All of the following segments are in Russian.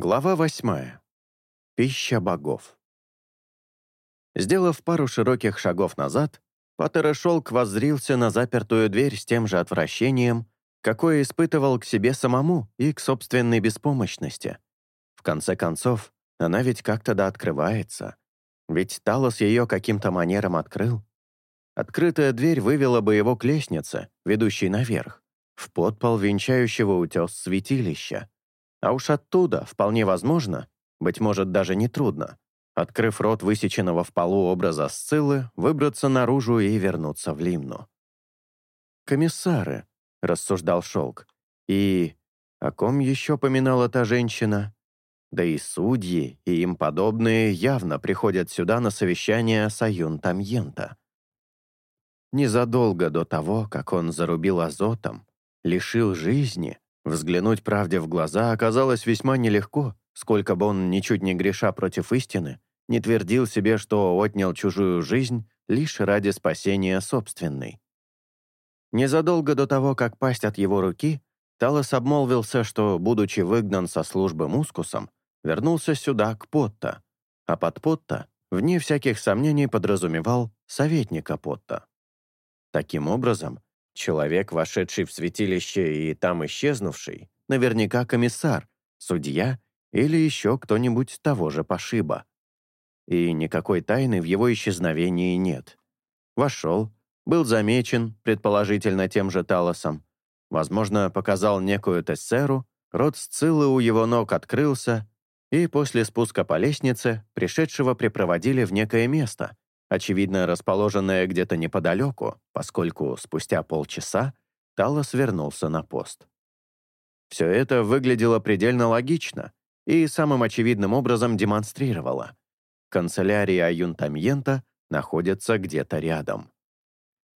Глава восьмая. Пища богов. Сделав пару широких шагов назад, Паттера Шелк воззрился на запертую дверь с тем же отвращением, какое испытывал к себе самому и к собственной беспомощности. В конце концов, она ведь как-то да открывается. Ведь Талос ее каким-то манером открыл. Открытая дверь вывела бы его к лестнице, ведущей наверх, в подпол венчающего утес святилища. А уж оттуда, вполне возможно, быть может, даже не трудно, открыв рот высеченного в полу образа Сциллы, выбраться наружу и вернуться в Лимну. «Комиссары», — рассуждал Шелк, — «и о ком еще поминала та женщина? Да и судьи, и им подобные явно приходят сюда на совещание Саюн Тамьента». Незадолго до того, как он зарубил азотом, лишил жизни, Взглянуть правде в глаза оказалось весьма нелегко, сколько бы он, ничуть не греша против истины, не твердил себе, что отнял чужую жизнь лишь ради спасения собственной. Незадолго до того, как пасть от его руки, Талос обмолвился, что, будучи выгнан со службы мускусом, вернулся сюда, к Потта, а под Потта, вне всяких сомнений, подразумевал советника Потта. Таким образом, Человек, вошедший в святилище и там исчезнувший, наверняка комиссар, судья или еще кто-нибудь того же пошиба. И никакой тайны в его исчезновении нет. Вошел, был замечен, предположительно, тем же Талосом, возможно, показал некую тессеру, рот Сциллы у его ног открылся, и после спуска по лестнице пришедшего припроводили в некое место, очевидно расположенная где-то неподалеку, поскольку спустя полчаса Талос вернулся на пост. Все это выглядело предельно логично и самым очевидным образом демонстрировало. Канцелярия Аюнтамьента находится где-то рядом.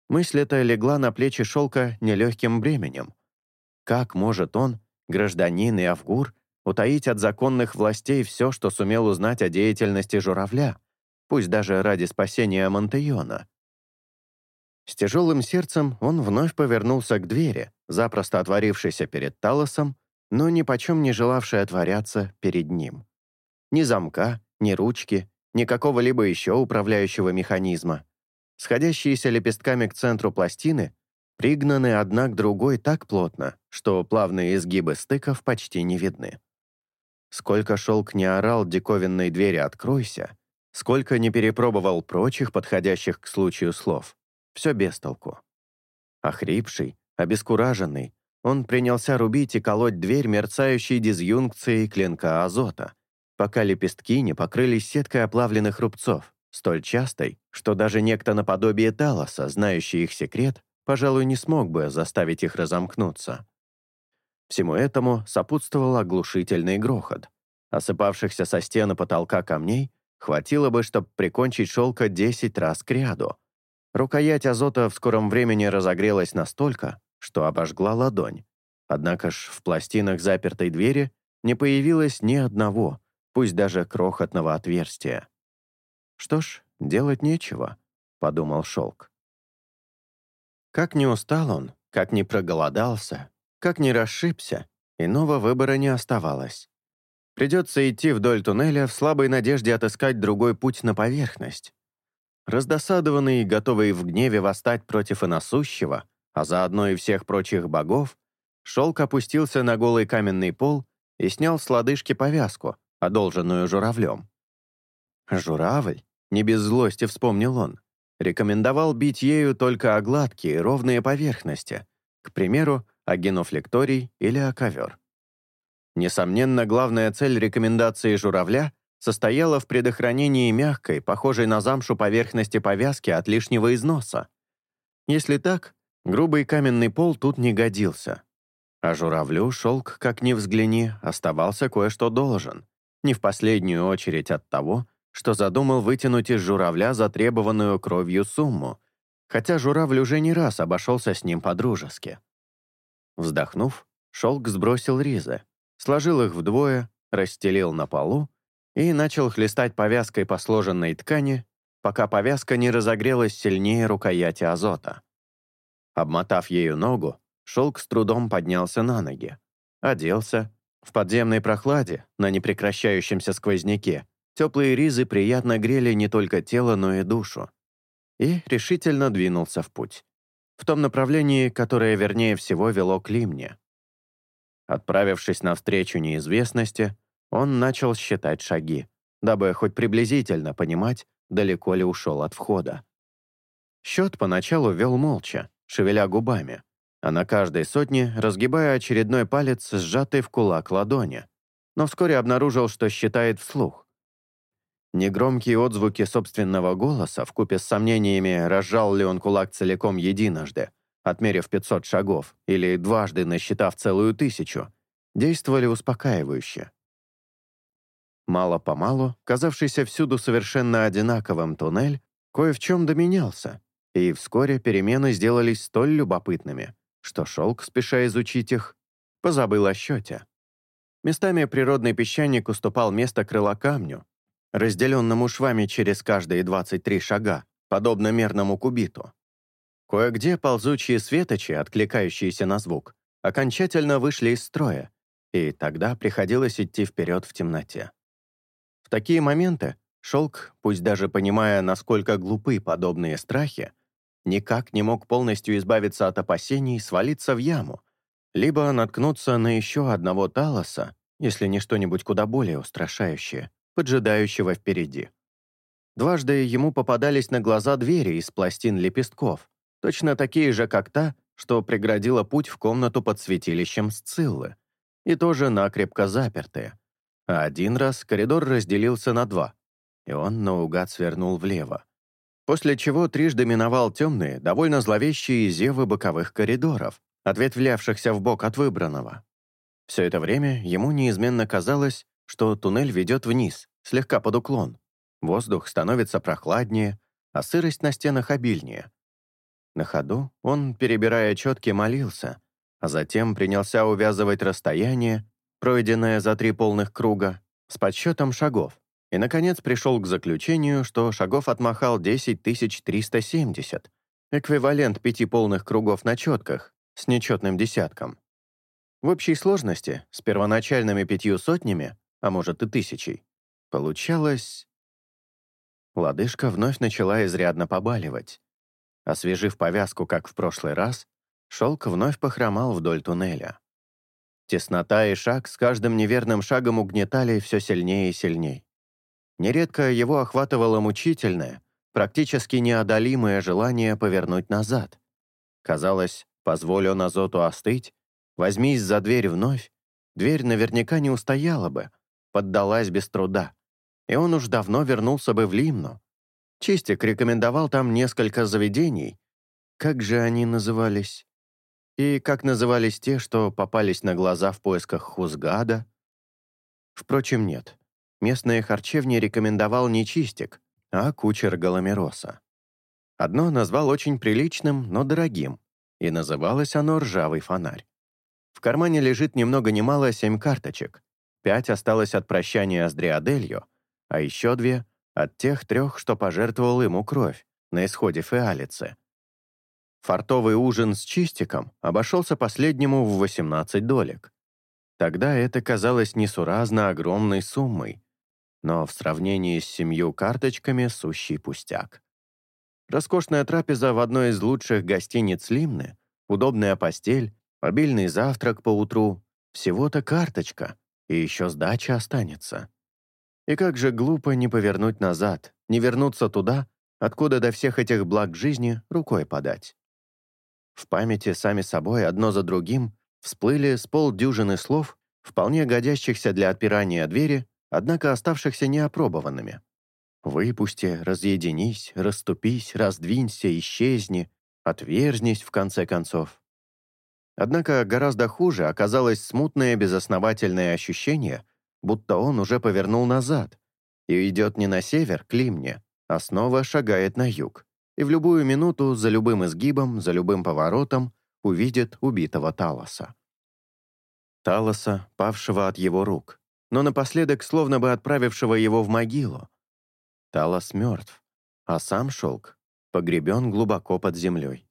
Мысль эта легла на плечи шелка нелегким бременем. Как может он, гражданин и Авгур, утаить от законных властей все, что сумел узнать о деятельности журавля, пусть даже ради спасения Монтеона. С тяжелым сердцем он вновь повернулся к двери, запросто отворившейся перед Талосом, но ни почем не желавшей отворяться перед ним. Ни замка, ни ручки, ни какого-либо еще управляющего механизма. Сходящиеся лепестками к центру пластины пригнаны одна к другой так плотно, что плавные изгибы стыков почти не видны. Сколько шелк не орал диковинной двери «откройся», Сколько не перепробовал прочих подходящих к случаю слов, все без толку. Охрипший, обескураженный, он принялся рубить и колоть дверь мерцающей дизъюнкцией клинка азота, пока лепестки не покрылись сеткой оплавленных рубцов, столь частой, что даже некто наподобие Талоса, знающий их секрет, пожалуй, не смог бы заставить их разомкнуться. Всему этому сопутствовал оглушительный грохот. Осыпавшихся со стены потолка камней Хватило бы, чтобы прикончить шелка 10 раз к ряду. Рукоять азота в скором времени разогрелась настолько, что обожгла ладонь. Однако ж в пластинах запертой двери не появилось ни одного, пусть даже крохотного отверстия. «Что ж, делать нечего», — подумал шелк. Как не устал он, как не проголодался, как не расшибся, иного выбора не оставалось. Придется идти вдоль туннеля в слабой надежде отыскать другой путь на поверхность. Раздосадованный и готовый в гневе восстать против иносущего, а заодно и всех прочих богов, Шелк опустился на голый каменный пол и снял с лодыжки повязку, одолженную журавлем. Журавль, не без злости вспомнил он, рекомендовал бить ею только о гладкие, ровные поверхности, к примеру, о генофлекторий или о ковер. Несомненно, главная цель рекомендации журавля состояла в предохранении мягкой, похожей на замшу поверхности повязки от лишнего износа. Если так, грубый каменный пол тут не годился. А журавлю шелк, как ни взгляни, оставался кое-что должен. Не в последнюю очередь от того, что задумал вытянуть из журавля затребованную кровью сумму, хотя журавль уже не раз обошелся с ним по-дружески. Вздохнув, шелк сбросил ризы, сложил их вдвое, расстелил на полу и начал хлестать повязкой по сложенной ткани, пока повязка не разогрелась сильнее рукояти азота. Обмотав ею ногу, шелк с трудом поднялся на ноги, оделся, В подземной прохладе, на непрекращающемся сквозняке, теплые ризы приятно грели не только тело, но и душу. И решительно двинулся в путь. В том направлении, которое вернее всего вело к Лимне. Отправившись навстречу неизвестности, он начал считать шаги, дабы хоть приблизительно понимать, далеко ли ушел от входа. Счет поначалу вел молча, шевеля губами, а на каждой сотне разгибая очередной палец, сжатый в кулак ладони, но вскоре обнаружил, что считает вслух. Негромкие отзвуки собственного голоса, вкупе с сомнениями, разжал ли он кулак целиком единожды, отмерив 500 шагов, или дважды насчитав целую тысячу, действовали успокаивающе. Мало-помалу, казавшийся всюду совершенно одинаковым туннель, кое в чем доменялся, и вскоре перемены сделались столь любопытными, что шелк, спеша изучить их, позабыл о счете. Местами природный песчаник уступал место крылокамню, разделенному швами через каждые 23 шага, подобно мерному кубиту. Кое-где ползучие светочи, откликающиеся на звук, окончательно вышли из строя, и тогда приходилось идти вперед в темноте. В такие моменты Шелк, пусть даже понимая, насколько глупы подобные страхи, никак не мог полностью избавиться от опасений свалиться в яму, либо наткнуться на еще одного Талоса, если не что-нибудь куда более устрашающее, поджидающего впереди. Дважды ему попадались на глаза двери из пластин лепестков, точно такие же, как та, что преградила путь в комнату под святилищем Сциллы, и тоже накрепко запертые. А один раз коридор разделился на два, и он наугад свернул влево. После чего трижды миновал темные, довольно зловещие зевы боковых коридоров, ответвлявшихся в бок от выбранного. Все это время ему неизменно казалось, что туннель ведет вниз, слегка под уклон. Воздух становится прохладнее, а сырость на стенах обильнее. На ходу он, перебирая четки, молился, а затем принялся увязывать расстояние, пройденное за три полных круга, с подсчетом шагов, и, наконец, пришел к заключению, что шагов отмахал 10 370, эквивалент пяти полных кругов на четках, с нечетным десятком. В общей сложности, с первоначальными пятью сотнями, а может и тысячей, получалось... Лодыжка вновь начала изрядно побаливать. Освежив повязку, как в прошлый раз, шелк вновь похромал вдоль туннеля. Теснота и шаг с каждым неверным шагом угнетали все сильнее и сильнее. Нередко его охватывало мучительное, практически неодолимое желание повернуть назад. Казалось, позволю Назоту остыть, возьмись за дверь вновь, дверь наверняка не устояла бы, поддалась без труда, и он уж давно вернулся бы в Лимну, Чистик рекомендовал там несколько заведений. Как же они назывались? И как назывались те, что попались на глаза в поисках Хузгада? Впрочем, нет. Местные харчевни рекомендовал не Чистик, а кучер Галамероса. Одно назвал очень приличным, но дорогим, и называлось оно «Ржавый фонарь». В кармане лежит ни много ни семь карточек. Пять осталось от прощания с Дриаделью, а еще две от тех трех, что пожертвовал ему кровь на исходе фиалицы. Фартовый ужин с чистиком обошелся последнему в 18 долек. Тогда это казалось несуразно огромной суммой, но в сравнении с семью карточками сущий пустяк. Роскошная трапеза в одной из лучших гостиниц Лимны, удобная постель, обильный завтрак по утру, всего-то карточка, и еще сдача останется. И как же глупо не повернуть назад, не вернуться туда, откуда до всех этих благ жизни рукой подать. В памяти сами собой одно за другим всплыли с полдюжины слов, вполне годящихся для отпирания двери, однако оставшихся неопробованными. «Выпусти, разъединись, расступись, раздвинься, исчезни, отверзнись, в конце концов». Однако гораздо хуже оказалось смутное безосновательное ощущение, будто он уже повернул назад и идет не на север, к Лимне, а снова шагает на юг, и в любую минуту за любым изгибом, за любым поворотом увидит убитого Талоса. Талоса, павшего от его рук, но напоследок словно бы отправившего его в могилу. Талос мертв, а сам шелк погребен глубоко под землей.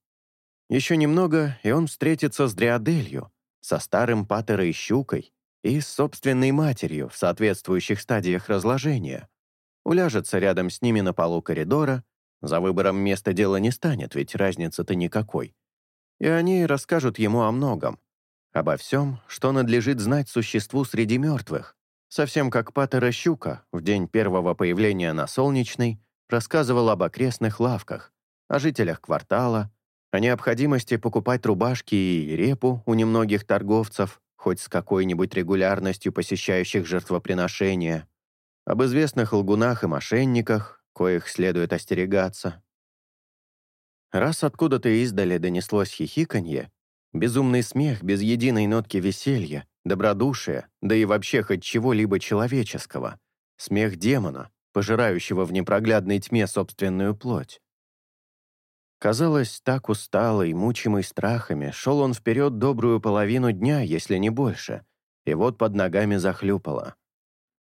Еще немного, и он встретится с Дриаделью, со старым Патерой Щукой, и с собственной матерью в соответствующих стадиях разложения. Уляжется рядом с ними на полу коридора, за выбором места дело не станет, ведь разницы-то никакой. И они расскажут ему о многом. Обо всем, что надлежит знать существу среди мертвых. Совсем как Паттера Щука в день первого появления на Солнечной рассказывал об окрестных лавках, о жителях квартала, о необходимости покупать рубашки и репу у немногих торговцев, хоть с какой-нибудь регулярностью посещающих жертвоприношения, об известных лгунах и мошенниках, коих следует остерегаться. Раз откуда-то издали донеслось хихиканье, безумный смех без единой нотки веселья, добродушия, да и вообще хоть чего-либо человеческого, смех демона, пожирающего в непроглядной тьме собственную плоть. Казалось, так усталый, мучимый страхами, шел он вперед добрую половину дня, если не больше, и вот под ногами захлюпало.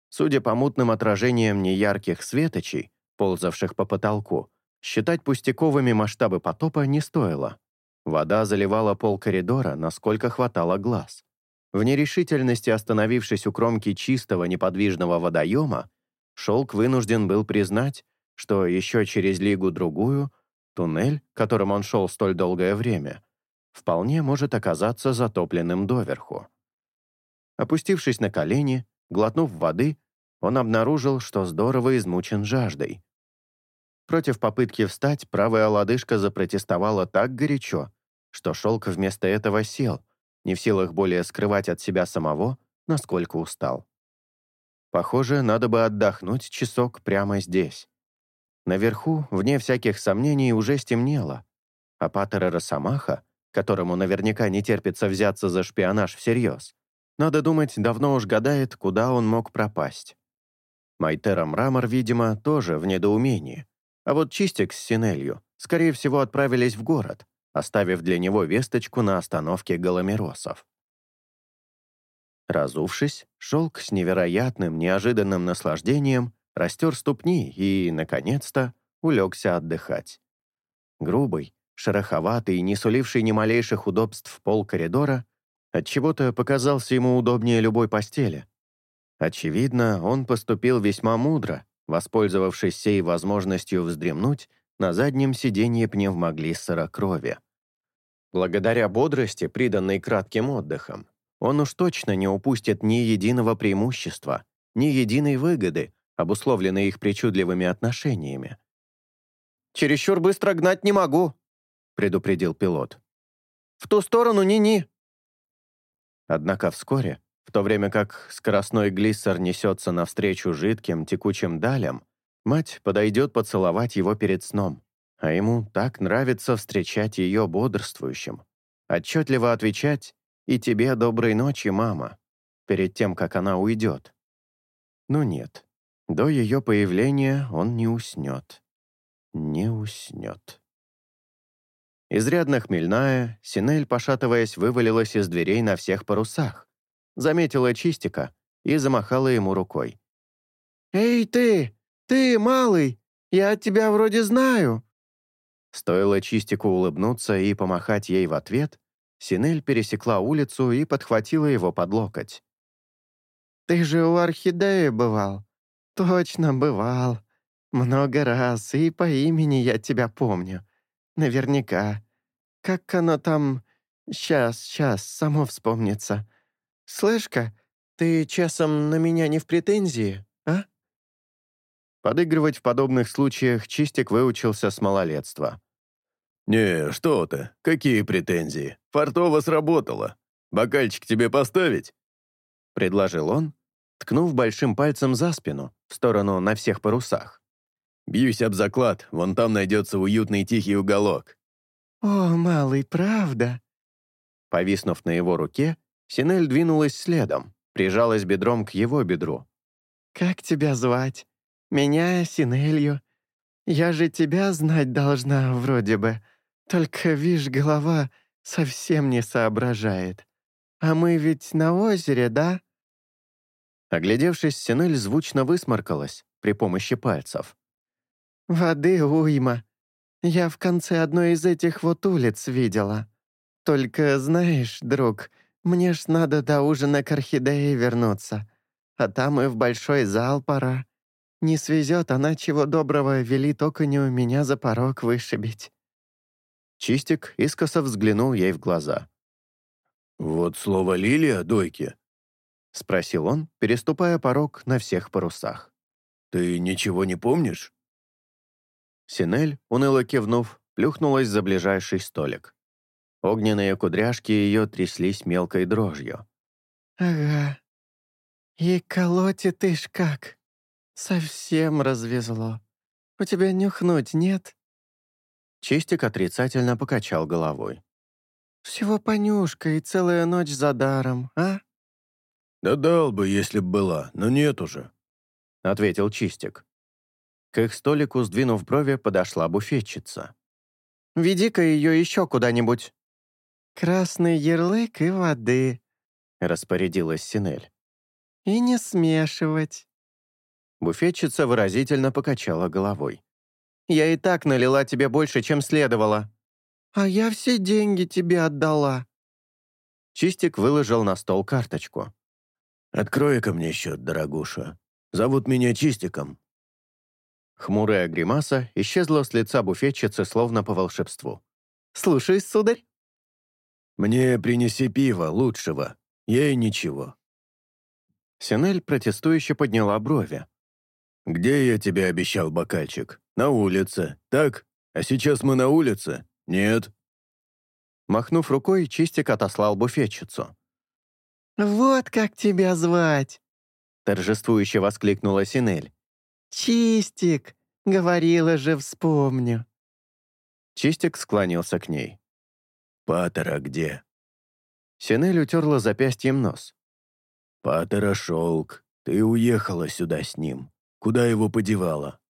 Судя по мутным отражениям неярких светочей, ползавших по потолку, считать пустяковыми масштабы потопа не стоило. Вода заливала пол коридора, насколько хватало глаз. В нерешительности остановившись у кромки чистого неподвижного водоема, Шелк вынужден был признать, что еще через лигу-другую Туннель, которым он шел столь долгое время, вполне может оказаться затопленным доверху. Опустившись на колени, глотнув воды, он обнаружил, что здорово измучен жаждой. Против попытки встать правая лодыжка запротестовала так горячо, что шелк вместо этого сел, не в силах более скрывать от себя самого, насколько устал. Похоже, надо бы отдохнуть часок прямо здесь. Наверху, вне всяких сомнений, уже стемнело, а Паттера Росомаха, которому наверняка не терпится взяться за шпионаж всерьез, надо думать, давно уж гадает, куда он мог пропасть. Майтера Мрамор, видимо, тоже в недоумении. А вот Чистик с Синелью, скорее всего, отправились в город, оставив для него весточку на остановке Голомеросов. Разувшись, шелк с невероятным, неожиданным наслаждением растер ступни и, наконец-то, улегся отдыхать. Грубый, шероховатый, не суливший ни малейших удобств пол коридора, отчего-то показался ему удобнее любой постели. Очевидно, он поступил весьма мудро, воспользовавшись сей возможностью вздремнуть на заднем сиденье пневмоглиссера крови. Благодаря бодрости, приданной кратким отдыхом, он уж точно не упустит ни единого преимущества, ни единой выгоды, обусловленные их причудливыми отношениями. «Чересчур быстро гнать не могу», — предупредил пилот. «В ту сторону ни-ни». Однако вскоре, в то время как скоростной глиссер несется навстречу жидким текучим далям, мать подойдет поцеловать его перед сном, а ему так нравится встречать ее бодрствующим. Отчетливо отвечать «И тебе доброй ночи, мама», перед тем, как она уйдет. Ну нет, до ее появления он не уснет. Не уснет. Изрядно хмельная, Синель, пошатываясь, вывалилась из дверей на всех парусах. Заметила Чистика и замахала ему рукой. «Эй ты! Ты, малый! Я тебя вроде знаю!» Стоило Чистику улыбнуться и помахать ей в ответ, Синель пересекла улицу и подхватила его под локоть. «Ты же у Орхидеи бывал. «Точно, бывал. Много раз, и по имени я тебя помню. Наверняка. Как оно там... Сейчас, сейчас, само вспомнится. Слышь-ка, ты часом на меня не в претензии, а?» Подыгрывать в подобных случаях Чистик выучился с малолетства. «Не, что ты, какие претензии? Фартово сработало. Бокальчик тебе поставить?» Предложил он, ткнув большим пальцем за спину, в сторону на всех парусах. «Бьюсь об заклад, вон там найдется уютный тихий уголок». «О, малый, правда?» Повиснув на его руке, Синель двинулась следом, прижалась бедром к его бедру. «Как тебя звать? Меня Синелью. Я же тебя знать должна, вроде бы. Только, видишь, голова совсем не соображает. А мы ведь на озере, да?» Оглядевшись, Синель звучно высморкалась при помощи пальцев. «Воды уйма. Я в конце одной из этих вот улиц видела. Только, знаешь, друг, Мне ж надо до ужина к орхидее вернуться, а там и в большой зал пора. Не свезет она чего доброго, велит оконю меня за порог вышибить». Чистик искоса взглянул ей в глаза. «Вот слово «Лилия» дойки», — спросил он, переступая порог на всех парусах. «Ты ничего не помнишь?» Синель, уныло кивнув, плюхнулась за ближайший столик. Огненные кудряшки ее тряслись мелкой дрожью. «Ага. И колотит ты ж как. Совсем развезло. У тебя нюхнуть нет?» Чистик отрицательно покачал головой. «Всего понюшка и целая ночь за даром, а?» «Да дал бы, если б была, но нет уже», — ответил Чистик. К их столику, сдвинув брови, подошла буфетчица. «Веди-ка ее еще куда-нибудь». «Красный ярлык и воды», — распорядилась Синель. «И не смешивать». Буфетчица выразительно покачала головой. «Я и так налила тебе больше, чем следовало». «А я все деньги тебе отдала». Чистик выложил на стол карточку. «Открой-ка мне счет, дорогуша. Зовут меня Чистиком». Хмурая гримаса исчезла с лица буфетчицы, словно по волшебству. «Слушаюсь, сударь». «Мне принеси пиво лучшего. Ей ничего». Синель протестующе подняла брови. «Где я тебе обещал бокальчик? На улице. Так? А сейчас мы на улице? Нет». Махнув рукой, Чистик отослал буфетчицу. «Вот как тебя звать!» торжествующе воскликнула Синель. «Чистик! Говорила же, вспомню!» Чистик склонился к ней. «Патера где?» Синель утерла запястьем нос. «Патера шелк. Ты уехала сюда с ним. Куда его подевала?»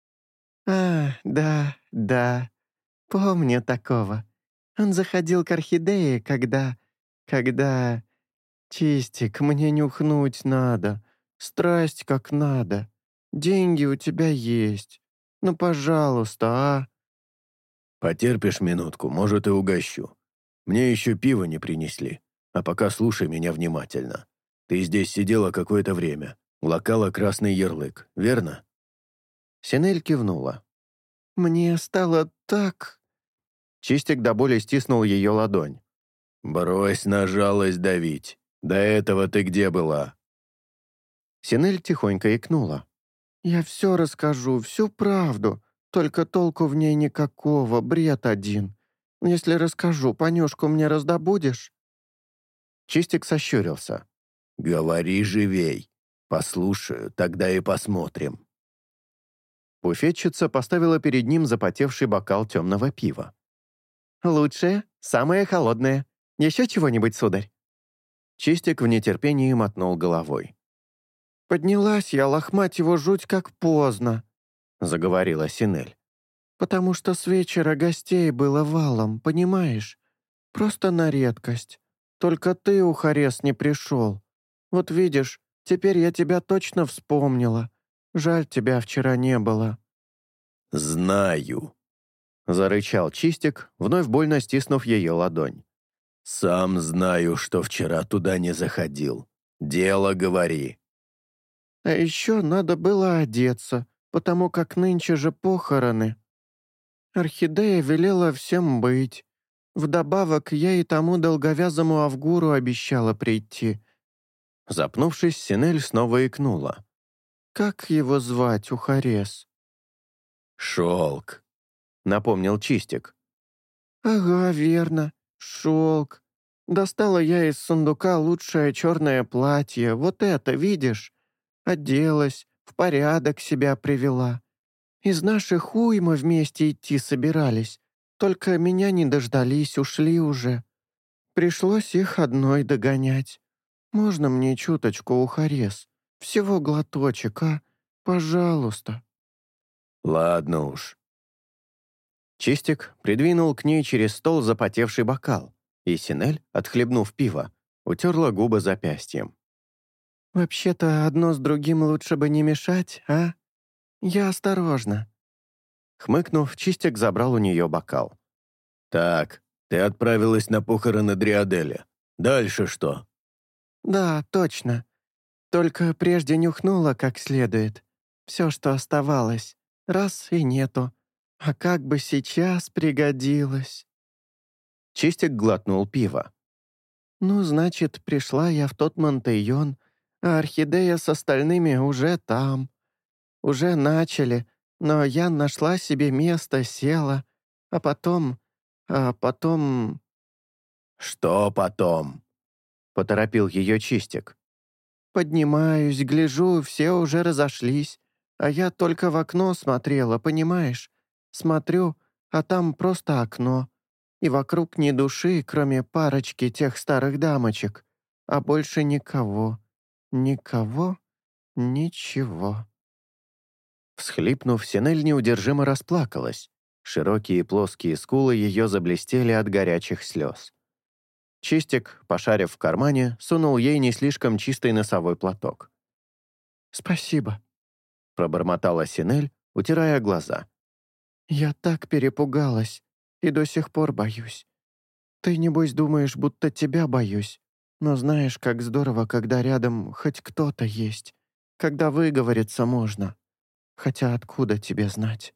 «А, да, да. Помню такого. Он заходил к орхидее, когда... когда... Чистик, мне нюхнуть надо. Страсть как надо. Деньги у тебя есть. Ну, пожалуйста, а?» «Потерпишь минутку, может, и угощу. Мне еще пиво не принесли. А пока слушай меня внимательно. Ты здесь сидела какое-то время, лакала красный ярлык, верно?» Синель кивнула. «Мне стало так...» Чистик до боли стиснул ее ладонь. «Брось на жалость давить. До этого ты где была?» Синель тихонько икнула. «Я все расскажу, всю правду, только толку в ней никакого, бред один. Если расскажу, понюшку мне раздобудешь?» Чистик сощурился. «Говори живей. Послушаю, тогда и посмотрим». Буфетчица поставила перед ним запотевший бокал темного пива. «Лучшее, самое холодное. Еще чего-нибудь, сударь?» Чистик в нетерпении мотнул головой. «Поднялась я, лохмать его жуть как поздно», — заговорила Синель. «Потому что с вечера гостей было валом, понимаешь? Просто на редкость. Только ты, Ухарес, не пришел. Вот видишь, теперь я тебя точно вспомнила. Жаль, тебя вчера не было». «Знаю», — зарычал Чистик, вновь больно стиснув ее ладонь. «Сам знаю, что вчера туда не заходил. Дело говори». А еще надо было одеться, потому как нынче же похороны. Орхидея велела всем быть. Вдобавок, я и тому долговязому Авгуру обещала прийти. Запнувшись, Синель снова икнула. «Как его звать, Ухарес?» «Шелк», — напомнил Чистик. «Ага, верно, шелк. Достала я из сундука лучшее черное платье, вот это, видишь? Оделась, в порядок себя привела. Из наших уй мы вместе идти собирались, только меня не дождались, ушли уже. Пришлось их одной догонять. Можно мне чуточку ухарес? Всего глоточек, а? Пожалуйста». «Ладно уж». Чистик придвинул к ней через стол запотевший бокал, и Синель, отхлебнув пиво, утерла губы запястьем. «Вообще-то одно с другим лучше бы не мешать, а? Я осторожно». Хмыкнув, Чистик забрал у нее бокал. «Так, ты отправилась на похороны Дриаделя. Дальше что?» «Да, точно. Только прежде нюхнула как следует. Все, что оставалось. Раз и нету. А как бы сейчас пригодилось». Чистик глотнул пиво. «Ну, значит, пришла я в тот Монтейон, а орхидея с остальными уже там. Уже начали, но я нашла себе место, села, а потом... а потом...» «Что потом?» — поторопил ее Чистик. «Поднимаюсь, гляжу, все уже разошлись, а я только в окно смотрела, понимаешь? Смотрю, а там просто окно, и вокруг ни души, кроме парочки тех старых дамочек, а больше никого, никого, ничего». Всхлипнув, Синель неудержимо расплакалась. Широкие плоские скулы ее заблестели от горячих слез. Чистик, пошарив в кармане, сунул ей не слишком чистый носовой платок. «Спасибо», — пробормотала Синель, утирая глаза. «Я так перепугалась и до сих пор боюсь. Ты, небось, думаешь, будто тебя боюсь, но знаешь, как здорово, когда рядом хоть кто-то есть, когда выговориться можно. Хотя откуда тебе знать?»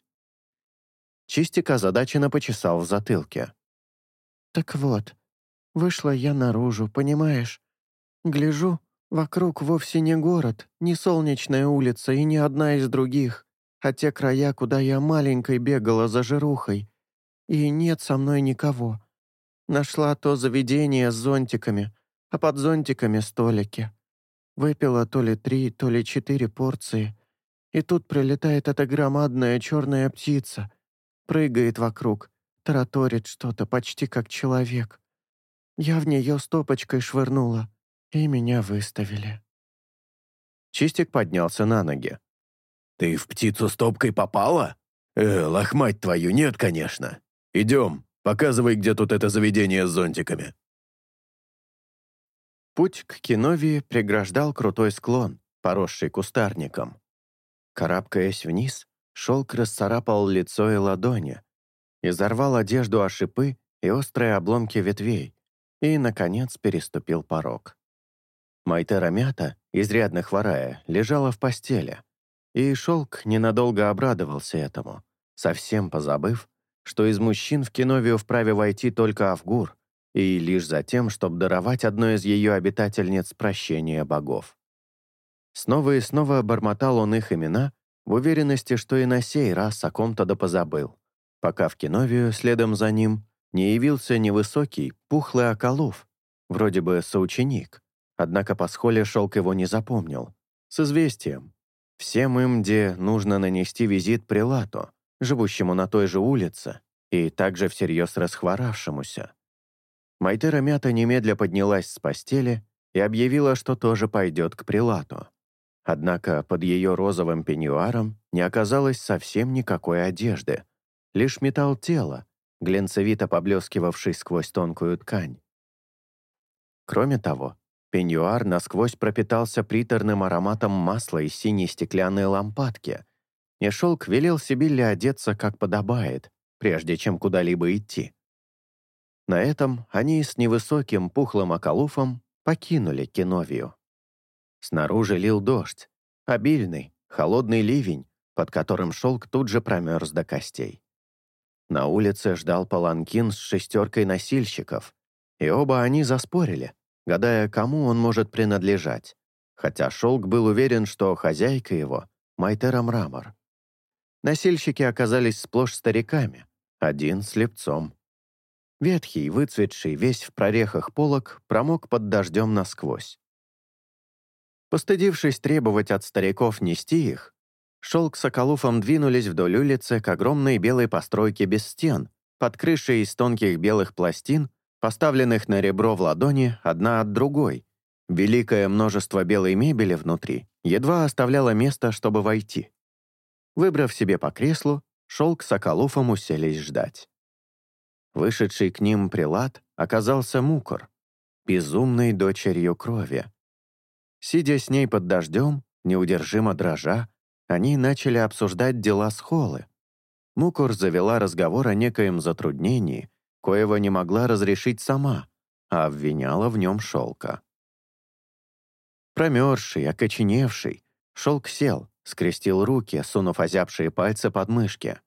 Чистик озадаченно почесал в затылке. «Так вот, вышла я наружу, понимаешь? Гляжу, вокруг вовсе не город, не солнечная улица и не одна из других, а те края, куда я маленькой бегала за жирухой. И нет со мной никого. Нашла то заведение с зонтиками, а под зонтиками столики. Выпила то ли три, то ли четыре порции — и тут прилетает эта громадная черная птица, прыгает вокруг, тараторит что-то почти как человек. Я в нее стопочкой швырнула, и меня выставили. Чистик поднялся на ноги. «Ты в птицу стопкой попала? Э, лохмать твою, нет, конечно. Идем, показывай, где тут это заведение с зонтиками». Путь к Киновии преграждал крутой склон, поросший кустарником. Карабкаясь вниз, шелк расцарапал лицо и ладони, изорвал одежду о шипы и острые обломки ветвей, и, наконец, переступил порог. Майтера Мята, изрядно хворая, лежала в постели, и шелк ненадолго обрадовался этому, совсем позабыв, что из мужчин в Киновию вправе войти только Авгур, и лишь за тем, чтобы даровать одной из ее обитательниц прощение богов. Снова и снова бормотал он их имена, в уверенности, что и на сей раз о ком-то да позабыл, пока в Киновию, следом за ним, не явился невысокий, пухлый околов, вроде бы соученик, однако по схоле шелк его не запомнил, с известием. Всем им, где нужно нанести визит прилату, живущему на той же улице, и также всерьез расхворавшемуся. Майтера Мята немедля поднялась с постели и объявила, что тоже пойдет к прилату. Однако под ее розовым пеньюаром не оказалось совсем никакой одежды, лишь металл тела, глянцевито поблескивавший сквозь тонкую ткань. Кроме того, пеньюар насквозь пропитался приторным ароматом масла из синей стеклянной лампадки, и шелк велел Сибилле одеться как подобает, прежде чем куда-либо идти. На этом они с невысоким пухлым околуфом покинули Кеновию. Снаружи лил дождь, обильный, холодный ливень, под которым шелк тут же промерз до костей. На улице ждал паланкин с шестеркой носильщиков, и оба они заспорили, гадая, кому он может принадлежать, хотя шелк был уверен, что хозяйка его — Майтера Мрамор. Носильщики оказались сплошь стариками, один слепцом. Ветхий, выцветший, весь в прорехах полок, промок под дождем насквозь. Постыдившись требовать от стариков нести их, Шелк с Соколуфом двинулись вдоль улицы к огромной белой постройке без стен, под крышей из тонких белых пластин, поставленных на ребро в ладони одна от другой. Великое множество белой мебели внутри едва оставляло место, чтобы войти. Выбрав себе по креслу, Шелк с Соколуфом уселись ждать. Вышедший к ним прилад оказался Мукор, безумной дочерью крови, Сидя с ней под дождем, неудержимо дрожа, они начали обсуждать дела Схолы. Мукур завела разговор о некоем затруднении, коего не могла разрешить сама, а обвиняла в нем шелка. Промерзший, окоченевший, шелк сел, скрестил руки, сунув озябшие пальцы под мышки.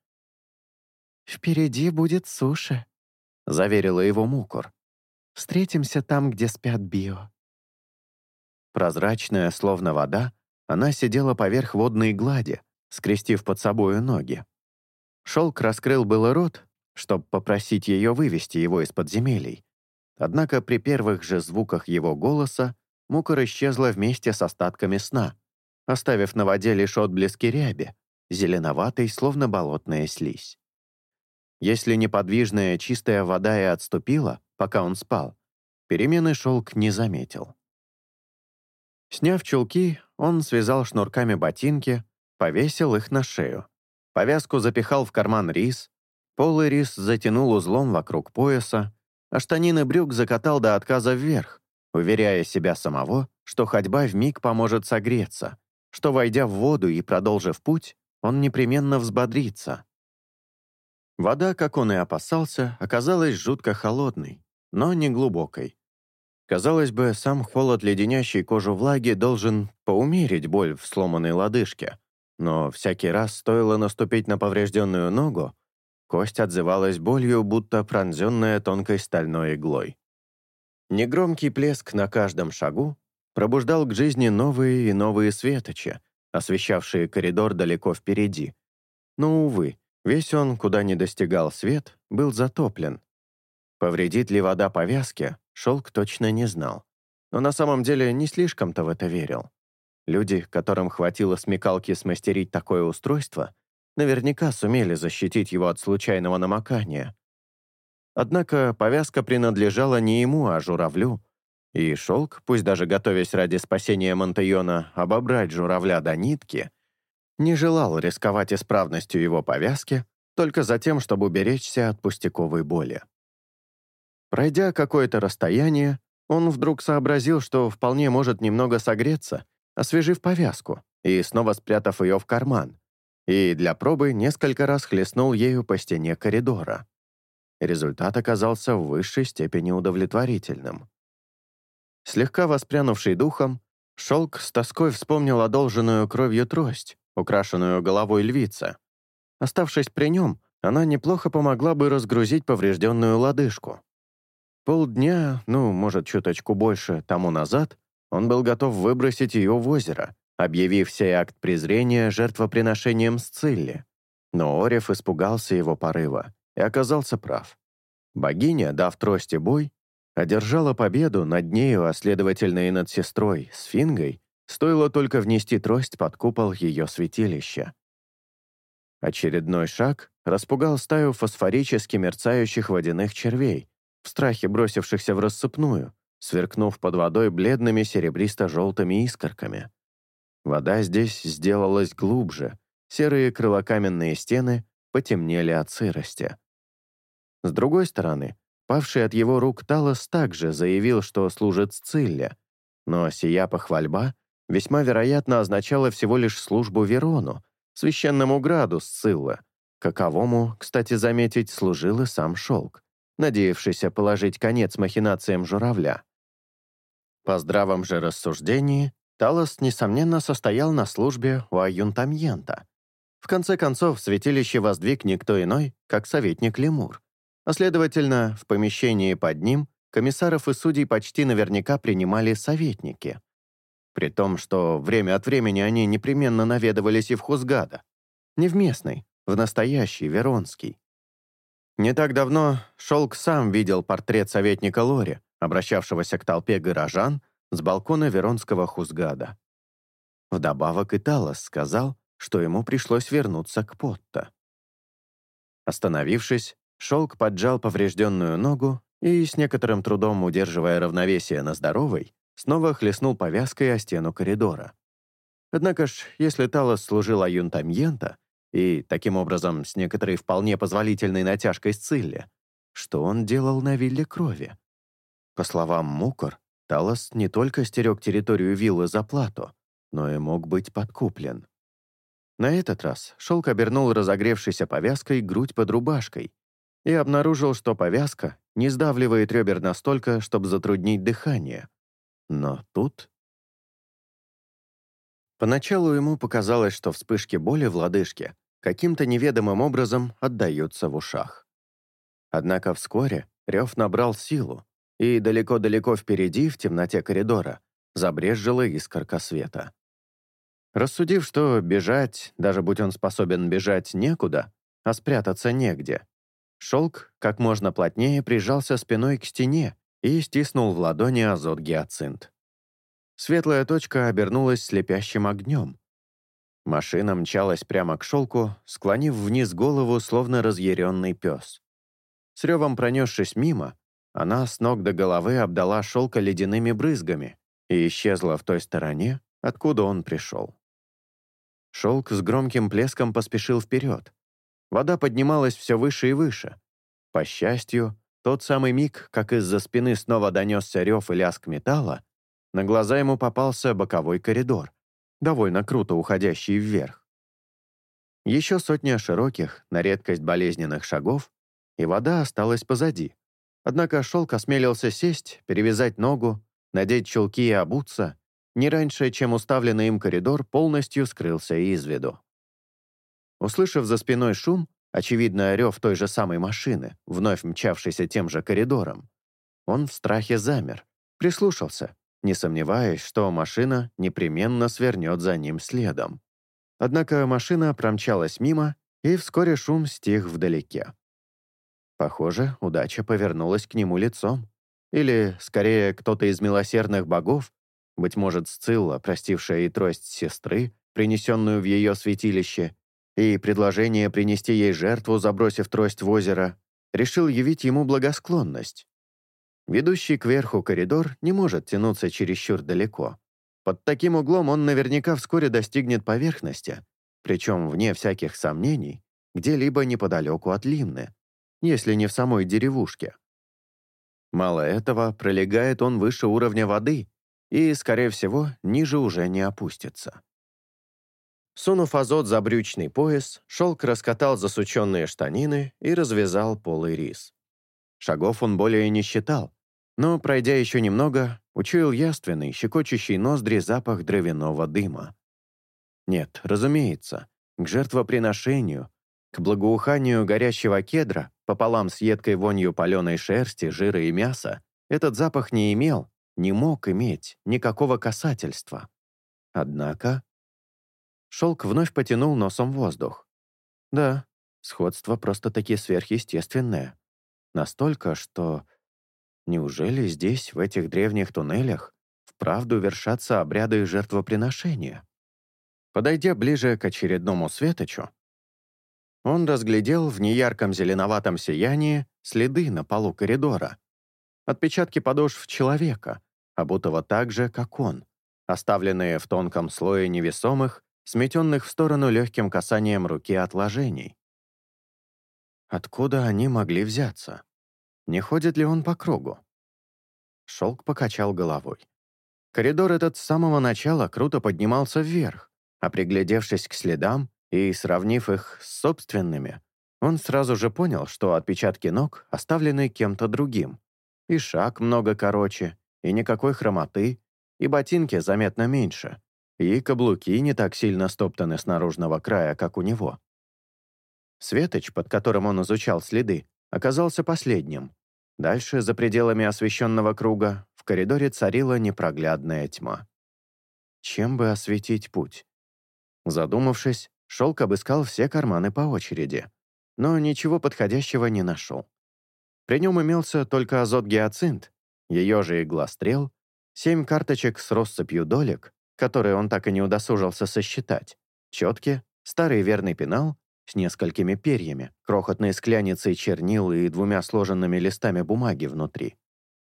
«Впереди будет суша», — заверила его Мукур. «Встретимся там, где спят био». Прозрачная, словно вода, она сидела поверх водной глади, скрестив под собою ноги. Шелк раскрыл было рот, чтобы попросить ее вывести его из подземелий. Однако при первых же звуках его голоса Мукор исчезла вместе с остатками сна, оставив на воде лишь отблески ряби, зеленоватой, словно болотная слизь. Если неподвижная чистая вода и отступила, пока он спал, перемены шелк не заметил. Сняв чулки, он связал шнурками ботинки, повесил их на шею. Повязку запихал в карман рис, полый рис затянул узлом вокруг пояса, а штанины брюк закатал до отказа вверх, уверяя себя самого, что ходьба вмиг поможет согреться, что, войдя в воду и продолжив путь, он непременно взбодрится. Вода, как он и опасался, оказалась жутко холодной, но не глубокой. Казалось бы, сам холод леденящей кожу влаги должен поумерить боль в сломанной лодыжке, но всякий раз стоило наступить на поврежденную ногу, кость отзывалась болью, будто пронзенная тонкой стальной иглой. Негромкий плеск на каждом шагу пробуждал к жизни новые и новые светочи, освещавшие коридор далеко впереди. Но, увы, весь он, куда не достигал свет, был затоплен. Повредит ли вода повязке, Шелк точно не знал. Но на самом деле не слишком-то в это верил. Люди, которым хватило смекалки смастерить такое устройство, наверняка сумели защитить его от случайного намокания. Однако повязка принадлежала не ему, а журавлю, и шелк, пусть даже готовясь ради спасения Монтайона обобрать журавля до нитки, не желал рисковать исправностью его повязки только за тем, чтобы уберечься от пустяковой боли. Пройдя какое-то расстояние, он вдруг сообразил, что вполне может немного согреться, освежив повязку и снова спрятав ее в карман, и для пробы несколько раз хлестнул ею по стене коридора. Результат оказался в высшей степени удовлетворительным. Слегка воспрянувший духом, Шелк с тоской вспомнил одолженную кровью трость, украшенную головой львица. Оставшись при нем, она неплохо помогла бы разгрузить поврежденную лодыжку. Полдня, ну, может, чуточку больше, тому назад, он был готов выбросить ее в озеро, объявив сей акт презрения жертвоприношением Сцилли. Но Орев испугался его порыва и оказался прав. Богиня, дав трости бой, одержала победу над нею, а следовательно и над сестрой, Сфингой, стоило только внести трость под купол ее святилища. Очередной шаг распугал стаю фосфорически мерцающих водяных червей, в страхе бросившихся в рассыпную, сверкнув под водой бледными серебристо-желтыми искорками. Вода здесь сделалась глубже, серые крылокаменные стены потемнели от сырости. С другой стороны, павший от его рук Талос также заявил, что служит Сцилле, но сия похвальба весьма вероятно означала всего лишь службу Верону, священному граду Сцилла, каковому, кстати заметить, служил и сам шелк надеявшийся положить конец махинациям журавля. По здравом же рассуждении, Талос, несомненно, состоял на службе у Аюнтамьента. В конце концов, святилище воздвиг никто иной, как советник Лемур. А следовательно, в помещении под ним комиссаров и судей почти наверняка принимали советники. При том, что время от времени они непременно наведывались и в Хузгада. Не в местный, в настоящий, Веронский. Не так давно Шелк сам видел портрет советника Лори, обращавшегося к толпе горожан с балкона Веронского хузгада. Вдобавок и сказал, что ему пришлось вернуться к Потто. Остановившись, Шелк поджал поврежденную ногу и, с некоторым трудом удерживая равновесие на здоровой, снова хлестнул повязкой о стену коридора. Однако ж, если Талос служил аюнтамьента, и, таким образом, с некоторой вполне позволительной натяжкой Сцилли, что он делал на вилле крови. По словам Мукор, Талос не только стерег территорию виллы за плату, но и мог быть подкуплен. На этот раз шелк обернул разогревшейся повязкой грудь под рубашкой и обнаружил, что повязка не сдавливает ребер настолько, чтобы затруднить дыхание. Но тут Поначалу ему показалось, что вспышки боли в лодыжке каким-то неведомым образом отдаются в ушах. Однако вскоре рев набрал силу, и далеко-далеко впереди, в темноте коридора, забрезжила искорка света. Рассудив, что бежать, даже будь он способен бежать, некуда, а спрятаться негде, шелк как можно плотнее прижался спиной к стене и стиснул в ладони азот гиацинт. Светлая точка обернулась слепящим огнем. Машина мчалась прямо к шелку, склонив вниз голову, словно разъяренный пес. С ревом пронесшись мимо, она с ног до головы обдала шелка ледяными брызгами и исчезла в той стороне, откуда он пришел. Шелк с громким плеском поспешил вперед. Вода поднималась все выше и выше. По счастью, тот самый миг, как из-за спины снова донесся рев и лязг металла, на глаза ему попался боковой коридор, довольно круто уходящий вверх. Еще сотня широких, на редкость болезненных шагов, и вода осталась позади. Однако шелк осмелился сесть, перевязать ногу, надеть чулки и обуться, не раньше, чем уставленный им коридор полностью скрылся из виду. Услышав за спиной шум, очевидно, орёв той же самой машины, вновь мчавшейся тем же коридором, он в страхе замер, прислушался не сомневаясь, что машина непременно свернет за ним следом. Однако машина промчалась мимо, и вскоре шум стих вдалеке. Похоже, удача повернулась к нему лицом. Или, скорее, кто-то из милосердных богов, быть может, Сцилла, простившая и трость сестры, принесенную в ее святилище, и предложение принести ей жертву, забросив трость в озеро, решил явить ему благосклонность. Ведущий кверху коридор не может тянуться чересчур далеко. Под таким углом он наверняка вскоре достигнет поверхности, причем, вне всяких сомнений, где-либо неподалеку от Лимны, если не в самой деревушке. Мало этого, пролегает он выше уровня воды и, скорее всего, ниже уже не опустится. Сунув азот за брючный пояс, шелк раскатал засученные штанины и развязал полый рис. Шагов он более не считал, но, пройдя еще немного, учуял яственный, щекочущий ноздри запах дровяного дыма. Нет, разумеется, к жертвоприношению, к благоуханию горящего кедра пополам с едкой вонью паленой шерсти, жира и мяса этот запах не имел, не мог иметь никакого касательства. Однако... Шелк вновь потянул носом воздух. Да, сходство просто-таки сверхъестественное. Настолько, что... Неужели здесь, в этих древних туннелях, вправду вершатся обряды жертвоприношения? Подойдя ближе к очередному светочу, он разглядел в неярком зеленоватом сиянии следы на полу коридора. Отпечатки подошв человека, обутого так же, как он, оставленные в тонком слое невесомых, сметенных в сторону легким касанием руки отложений. Откуда они могли взяться? Не ходит ли он по кругу? Шелк покачал головой. Коридор этот с самого начала круто поднимался вверх, а приглядевшись к следам и сравнив их с собственными, он сразу же понял, что отпечатки ног оставлены кем-то другим. И шаг много короче, и никакой хромоты, и ботинки заметно меньше, и каблуки не так сильно стоптаны с наружного края, как у него. Светоч, под которым он изучал следы, оказался последним. Дальше, за пределами освещенного круга, в коридоре царила непроглядная тьма. Чем бы осветить путь? Задумавшись, Шелк обыскал все карманы по очереди, но ничего подходящего не нашел. При нем имелся только азот-гиацинт, ее же иглострел, семь карточек с россыпью долек, которые он так и не удосужился сосчитать, четки, старый верный пенал с несколькими перьями, крохотной скляницей чернил и двумя сложенными листами бумаги внутри.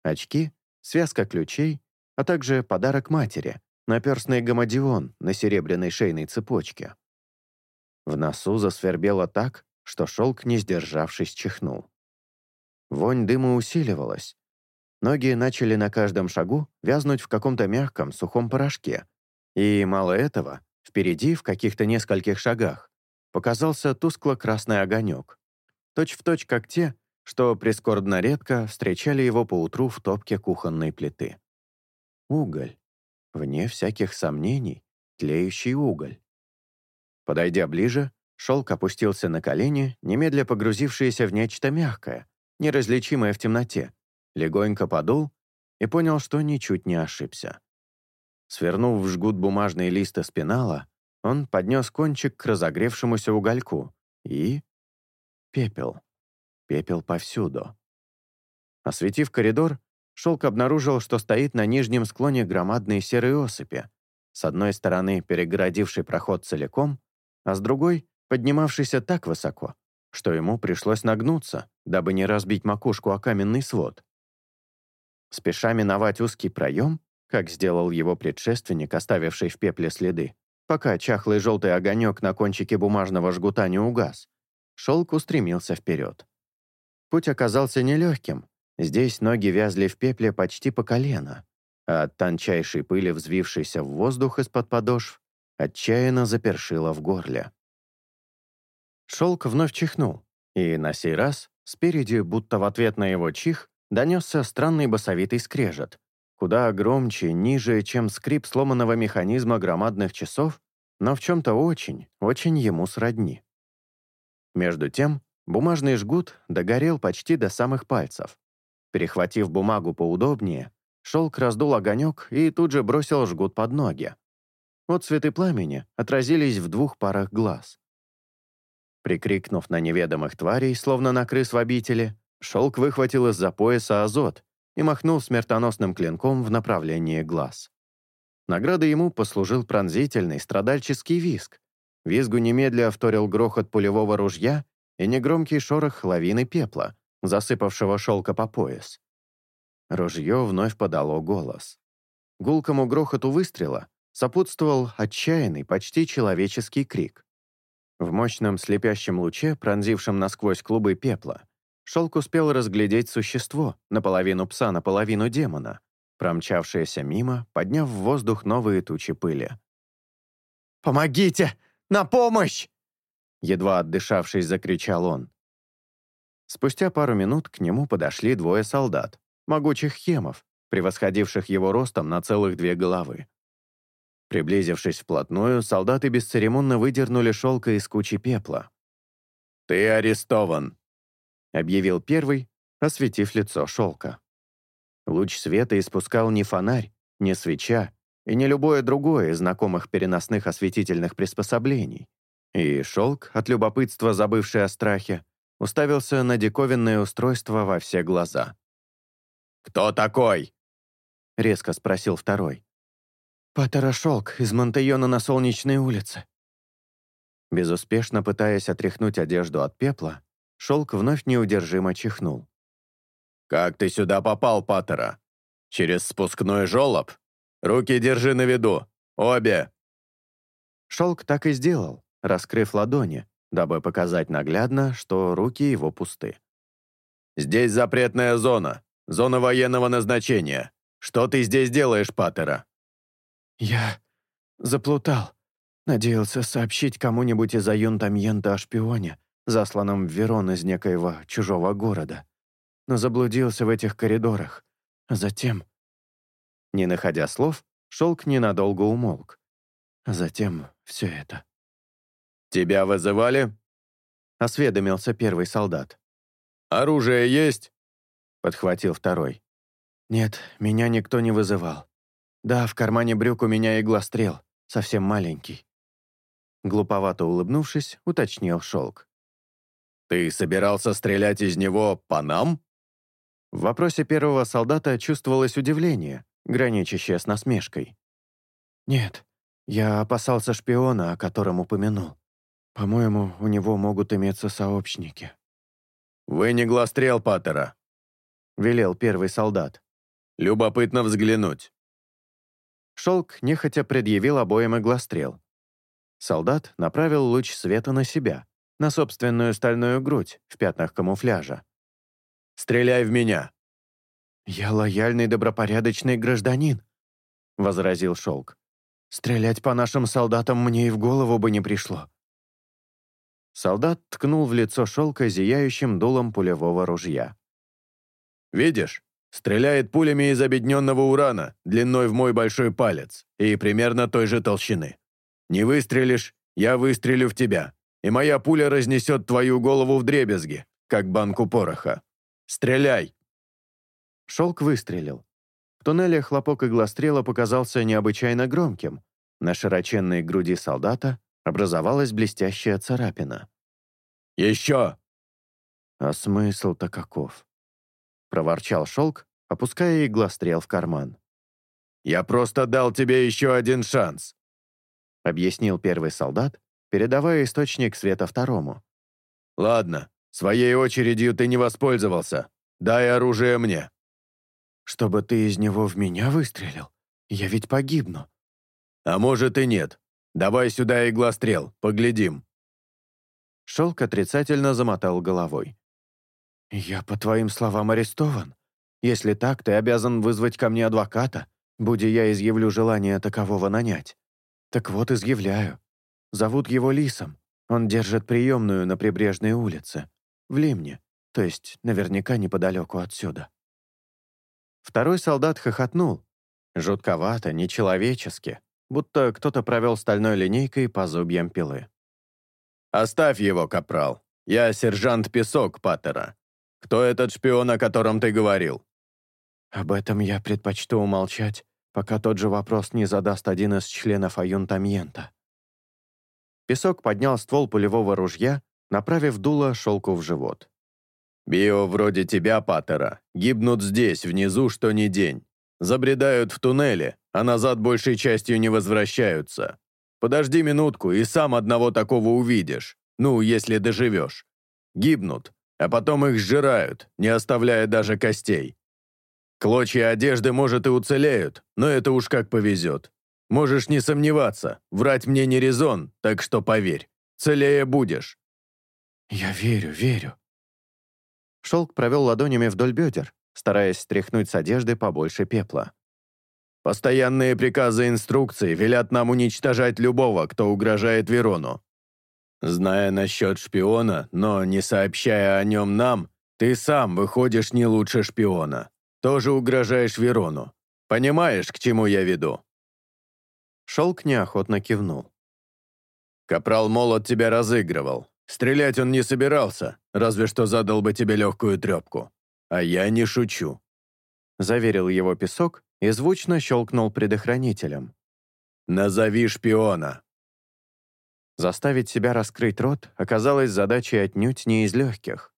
Очки, связка ключей, а также подарок матери, наперстный гамадион на серебряной шейной цепочке. В носу засвербело так, что шелк, не сдержавшись, чихнул. Вонь дыма усиливалась. Ноги начали на каждом шагу вязнуть в каком-то мягком, сухом порошке. И мало этого, впереди, в каких-то нескольких шагах, показался тускло-красный огонек, точь-в-точь как те, что прискорбно редко встречали его поутру в топке кухонной плиты. Уголь. Вне всяких сомнений, тлеющий уголь. Подойдя ближе, шелк опустился на колени, немедля погрузившееся в нечто мягкое, неразличимое в темноте, легонько подул и понял, что ничуть не ошибся. Свернув в жгут бумажные листы спинала, он поднес кончик к разогревшемуся угольку и... Пепел. Пепел повсюду. Осветив коридор, Шелк обнаружил, что стоит на нижнем склоне громадной серой осыпи, с одной стороны перегородивший проход целиком, а с другой — поднимавшийся так высоко, что ему пришлось нагнуться, дабы не разбить макушку о каменный свод. Спеша миновать узкий проем, как сделал его предшественник, оставивший в пепле следы, пока чахлый желтый огонек на кончике бумажного жгута не угас, шелк устремился вперед. Путь оказался нелегким. Здесь ноги вязли в пепле почти по колено, а от тончайшей пыли, взвившейся в воздух из-под подошв, отчаянно запершило в горле. Шелк вновь чихнул, и на сей раз, спереди, будто в ответ на его чих, донесся странный басовитый скрежет, куда громче, ниже, чем скрип сломанного механизма громадных часов, но в чем-то очень, очень ему сродни. Между тем, бумажный жгут догорел почти до самых пальцев. Перехватив бумагу поудобнее, шелк раздул огонек и тут же бросил жгут под ноги. Вот цветы пламени отразились в двух парах глаз. Прикрикнув на неведомых тварей, словно на крыс в обители, шелк выхватил из-за пояса азот и махнул смертоносным клинком в направлении глаз. Наградой ему послужил пронзительный, страдальческий виск. Визгу немедля вторил грохот пулевого ружья и негромкий шорох лавины пепла, засыпавшего шелка по пояс. Ружье вновь подало голос. Гулкому грохоту выстрела сопутствовал отчаянный, почти человеческий крик. В мощном слепящем луче, пронзившем насквозь клубы пепла, Шелк успел разглядеть существо, наполовину пса, наполовину демона, промчавшееся мимо, подняв в воздух новые тучи пыли. «Помогите! На помощь!» Едва отдышавшись, закричал он. Спустя пару минут к нему подошли двое солдат, могучих хемов, превосходивших его ростом на целых две головы. Приблизившись вплотную, солдаты бесцеремонно выдернули шелка из кучи пепла. «Ты арестован!» объявил первый, осветив лицо шелка. Луч света испускал не фонарь, не свеча и не любое другое из знакомых переносных осветительных приспособлений. И шелк, от любопытства забывший о страхе, уставился на диковинное устройство во все глаза. «Кто такой?» — резко спросил второй. «Паттера Шелк из Монтейона на Солнечной улице». Безуспешно пытаясь отряхнуть одежду от пепла, Шелк вновь неудержимо чихнул. «Как ты сюда попал, Паттера? Через спускной жолоб? Руки держи на виду! Обе!» Шелк так и сделал, раскрыв ладони, дабы показать наглядно, что руки его пусты. «Здесь запретная зона, зона военного назначения. Что ты здесь делаешь, Паттера?» «Я заплутал. Надеялся сообщить кому-нибудь из Аюнтамьента о шпионе, засланном в Верон из некоего чужого города, но заблудился в этих коридорах. А затем... Не находя слов, шелк ненадолго умолк. А затем все это. «Тебя вызывали?» — осведомился первый солдат. «Оружие есть?» — подхватил второй. «Нет, меня никто не вызывал. Да, в кармане брюк у меня иглострел, совсем маленький». Глуповато улыбнувшись, уточнил шелк. «Ты собирался стрелять из него по нам?» В вопросе первого солдата чувствовалось удивление, граничащее с насмешкой. «Нет, я опасался шпиона, о котором упомянул. По-моему, у него могут иметься сообщники». «Вы не гластрел Паттера», — велел первый солдат. «Любопытно взглянуть». Шелк нехотя предъявил обоим иглострел. Солдат направил луч света на себя, на собственную стальную грудь в пятнах камуфляжа. «Стреляй в меня!» «Я лояльный добропорядочный гражданин», — возразил Шелк. «Стрелять по нашим солдатам мне и в голову бы не пришло». Солдат ткнул в лицо Шелка зияющим дулом пулевого ружья. «Видишь? Стреляет пулями из обедненного урана, длиной в мой большой палец и примерно той же толщины. Не выстрелишь, я выстрелю в тебя, и моя пуля разнесет твою голову в дребезги, как банку пороха. Стреляй!» Шелк выстрелил. В туннеле хлопок иглострела показался необычайно громким. На широченной груди солдата образовалась блестящая царапина. «Еще!» «А смысл-то каков?» — проворчал Шелк, опуская иглострел в карман. «Я просто дал тебе еще один шанс», — объяснил первый солдат, передавая источник света второму. «Ладно, своей очередью ты не воспользовался. Дай оружие мне». «Чтобы ты из него в меня выстрелил? Я ведь погибну». «А может и нет. Давай сюда иглострел, поглядим». Шелк отрицательно замотал головой. «Я, по твоим словам, арестован. Если так, ты обязан вызвать ко мне адвоката, будь я изъявлю желание такового нанять. Так вот, изъявляю. Зовут его Лисом. Он держит приемную на прибрежной улице. В Лимне, то есть наверняка неподалеку отсюда». Второй солдат хохотнул. Жутковато, нечеловечески, будто кто-то провел стальной линейкой по зубьям пилы. «Оставь его, капрал. Я сержант Песок Паттера. Кто этот шпион, о котором ты говорил?» «Об этом я предпочту умолчать, пока тот же вопрос не задаст один из членов Аюнтамьента». Песок поднял ствол пулевого ружья, направив дуло шелку в живот. «Био вроде тебя, Паттера, гибнут здесь, внизу, что ни день. Забредают в туннеле, а назад большей частью не возвращаются. Подожди минутку, и сам одного такого увидишь. Ну, если доживешь. Гибнут, а потом их сжирают, не оставляя даже костей. Клочья одежды, может, и уцелеют, но это уж как повезет. Можешь не сомневаться, врать мне не резон, так что поверь, целее будешь». «Я верю, верю». Шелк провел ладонями вдоль бедер, стараясь стряхнуть с одежды побольше пепла. Постоянные приказы и инструкции велят нам уничтожать любого, кто угрожает Верону. Зная насчет шпиона, но не сообщая о нем нам, ты сам выходишь не лучше шпиона. Тоже угрожаешь Верону. Понимаешь, к чему я веду?» Шелк неохотно кивнул. «Капрал Молот тебя разыгрывал. Стрелять он не собирался, разве что задал бы тебе легкую трепку. А я не шучу», — заверил его песок и звучно щелкнул предохранителем. «Назови шпиона!» Заставить себя раскрыть рот оказалось задачей отнюдь не из легких.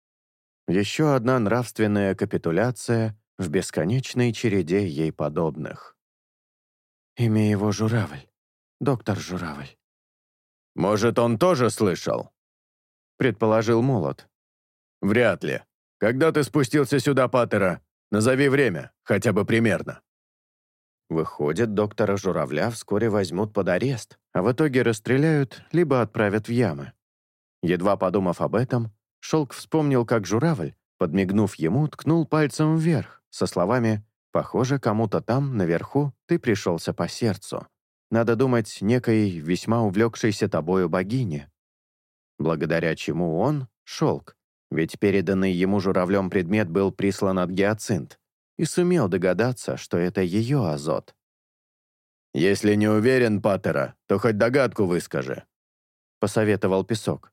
Еще одна нравственная капитуляция в бесконечной череде ей подобных. Имя его Журавль. Доктор Журавль. «Может, он тоже слышал?» Предположил Молот. «Вряд ли. Когда ты спустился сюда, Паттера, назови время, хотя бы примерно». Выходит, доктора Журавля вскоре возьмут под арест, а в итоге расстреляют, либо отправят в ямы. Едва подумав об этом, Шелк вспомнил, как Журавль, подмигнув ему, ткнул пальцем вверх, со словами «Похоже, кому-то там, наверху, ты пришелся по сердцу. Надо думать, некой весьма увлекшейся тобою богине». Благодаря чему он — Шелк, ведь переданный ему журавлем предмет был прислан от гиацинт, и сумел догадаться, что это ее азот. «Если не уверен, Паттера, то хоть догадку выскажи», — посоветовал Песок.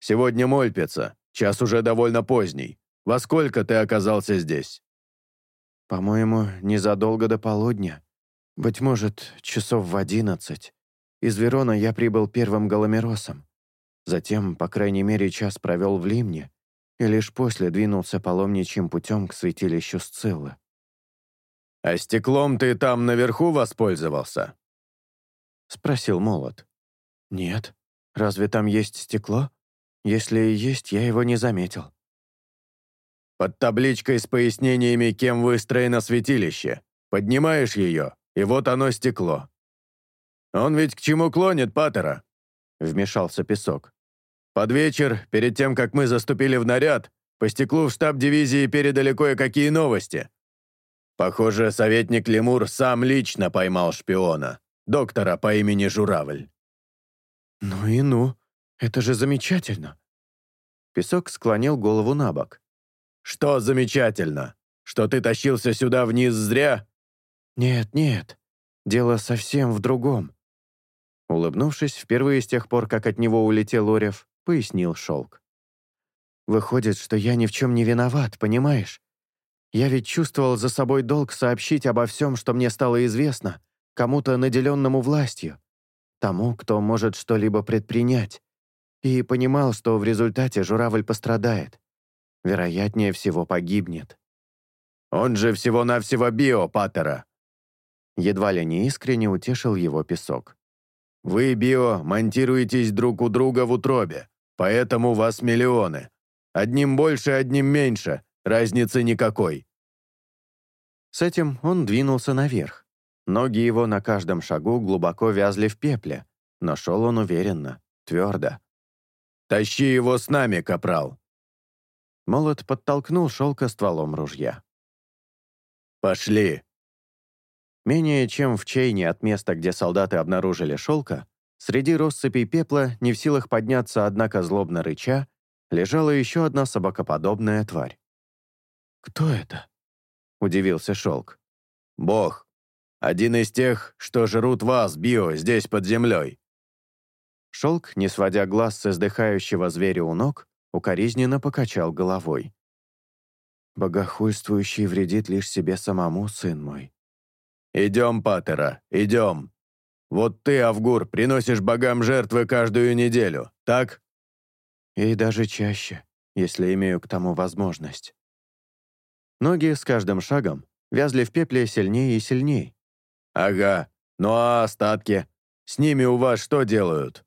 «Сегодня Мольпица, час уже довольно поздний. Во сколько ты оказался здесь?» «По-моему, незадолго до полудня. Быть может, часов в одиннадцать. Из Верона я прибыл первым голомеросом. Затем, по крайней мере, час провел в Лимне, и лишь после двинулся паломничьим путем к святилищу Сциллы. «А стеклом ты там наверху воспользовался?» — спросил Молот. «Нет. Разве там есть стекло? Если и есть, я его не заметил». «Под табличкой с пояснениями, кем выстроено святилище. Поднимаешь ее, и вот оно стекло». «Он ведь к чему клонит, Паттера?» — вмешался Песок. Под вечер, перед тем, как мы заступили в наряд, по стеклу в штаб дивизии передали кое-какие новости. Похоже, советник Лемур сам лично поймал шпиона, доктора по имени Журавль. «Ну и ну, это же замечательно!» Песок склонил голову на бок. «Что замечательно? Что ты тащился сюда вниз зря?» «Нет, нет, дело совсем в другом. Улыбнувшись, впервые с тех пор, как от него улетел Орев, пояснил Шелк. «Выходит, что я ни в чем не виноват, понимаешь? Я ведь чувствовал за собой долг сообщить обо всем, что мне стало известно, кому-то наделенному властью, тому, кто может что-либо предпринять, и понимал, что в результате журавль пострадает. Вероятнее всего погибнет. «Он же всего-навсего био, Паттера!» Едва ли не искренне утешил его песок. «Вы, био, монтируетесь друг у друга в утробе, поэтому вас миллионы. Одним больше, одним меньше, разницы никакой». С этим он двинулся наверх. Ноги его на каждом шагу глубоко вязли в пепле, но шел он уверенно, твердо. «Тащи его с нами, капрал!» Молот подтолкнул шелка стволом ружья. «Пошли!» Менее чем в чейне от места, где солдаты обнаружили шелка, среди россыпей пепла, не в силах подняться, однако злобно рыча, лежала еще одна собакоподобная тварь. «Кто это?» — удивился шелк. «Бог. Один из тех, что жрут вас, био, здесь под землей». Шелк, не сводя глаз с издыхающего зверя у ног, укоризненно покачал головой. «Богохульствующий вредит лишь себе самому, сын мой». «Идем, Паттера, идем. Вот ты, Авгур, приносишь богам жертвы каждую неделю, так?» «И даже чаще, если имею к тому возможность». Ноги с каждым шагом вязли в пепле сильнее и сильнее. «Ага, ну а остатки? С ними у вас что делают?»